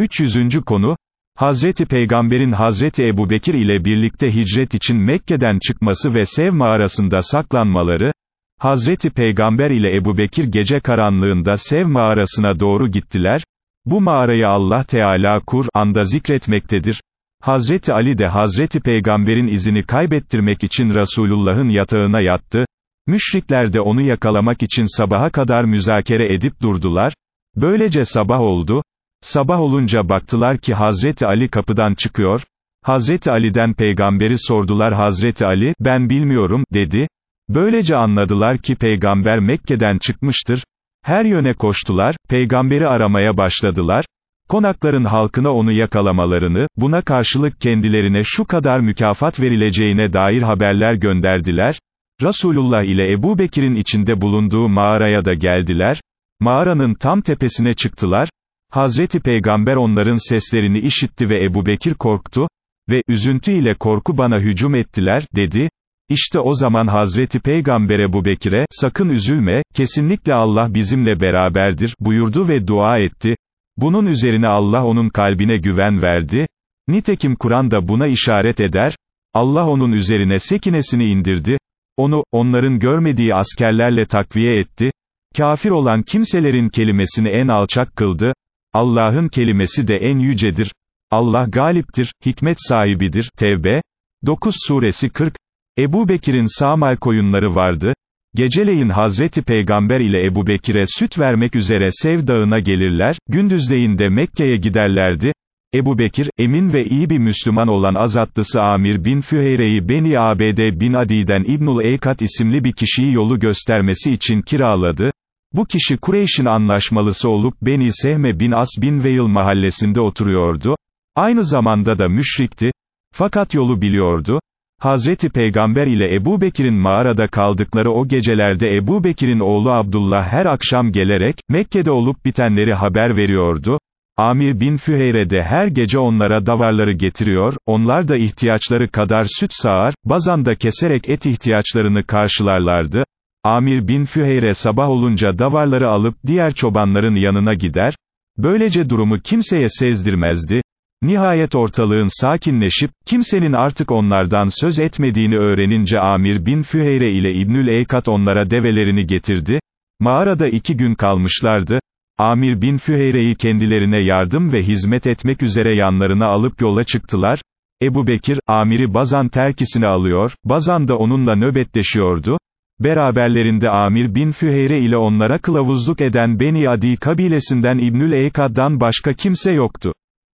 300. konu, Hazreti Peygamber'in Hazreti Ebubekir ile birlikte hicret için Mekke'den çıkması ve Sev mağarasında saklanmaları, Hazreti Peygamber ile Ebubekir gece karanlığında Sev mağarasına doğru gittiler, bu mağarayı Allah Teala Kur'an'da zikretmektedir. Hazreti Ali de Hazreti Peygamber'in izini kaybettirmek için Resulullah'ın yatağına yattı, müşrikler de onu yakalamak için sabaha kadar müzakere edip durdular, böylece sabah oldu, sabah olunca baktılar ki Hazreti Ali kapıdan çıkıyor, Hazreti Ali'den peygamberi sordular Hazreti Ali, ben bilmiyorum, dedi, böylece anladılar ki peygamber Mekke'den çıkmıştır, her yöne koştular, peygamberi aramaya başladılar, konakların halkına onu yakalamalarını, buna karşılık kendilerine şu kadar mükafat verileceğine dair haberler gönderdiler, Resulullah ile Ebu Bekir'in içinde bulunduğu mağaraya da geldiler, mağaranın tam tepesine çıktılar, Hazreti Peygamber onların seslerini işitti ve Ebu Bekir korktu, ve üzüntü ile korku bana hücum ettiler, dedi, İşte o zaman Hazreti Peygamber Ebu Bekir'e, sakın üzülme, kesinlikle Allah bizimle beraberdir, buyurdu ve dua etti, bunun üzerine Allah onun kalbine güven verdi, nitekim Kur'an da buna işaret eder, Allah onun üzerine sekinesini indirdi, onu, onların görmediği askerlerle takviye etti, kafir olan kimselerin kelimesini en alçak kıldı, Allah'ın kelimesi de en yücedir, Allah galiptir, hikmet sahibidir, Tevbe, 9 suresi 40, Ebu Bekir'in sağmal koyunları vardı, geceleyin Hazreti Peygamber ile Ebu Bekir'e süt vermek üzere Sev dağına gelirler, gündüzleyin de Mekke'ye giderlerdi, Ebu Bekir, emin ve iyi bir Müslüman olan azatlısı Amir bin Füheyre'yi Beni ABD bin Adi'den İbnul Eykat isimli bir kişiyi yolu göstermesi için kiraladı, bu kişi Kureyş'in anlaşmalısı olup Beni Sehme bin As bin Veil mahallesinde oturuyordu, aynı zamanda da müşrikti, fakat yolu biliyordu, Hazreti Peygamber ile Ebu Bekir'in mağarada kaldıkları o gecelerde Ebu Bekir'in oğlu Abdullah her akşam gelerek, Mekke'de olup bitenleri haber veriyordu, Amir bin Füheyre de her gece onlara davarları getiriyor, onlar da ihtiyaçları kadar süt sağar, bazan da keserek et ihtiyaçlarını karşılarlardı, Amir bin Füheyre sabah olunca davarları alıp diğer çobanların yanına gider, böylece durumu kimseye sezdirmezdi, Nihayet ortalığın sakinleşip, kimsenin artık onlardan söz etmediğini öğrenince Amir bin Füheyre ile İbnül Eykat onlara develerini getirdi, mağarada iki gün kalmışlardı, Amir bin Füheyre'yi kendilerine yardım ve hizmet etmek üzere yanlarına alıp yola çıktılar, Ebu Bekir, Amir'i Bazan terkisine alıyor, Bazan da onunla nöbetleşiyordu, beraberlerinde Amir bin Füheyre ile onlara kılavuzluk eden Beni Adi kabilesinden İbnül Eykad'dan başka kimse yoktu.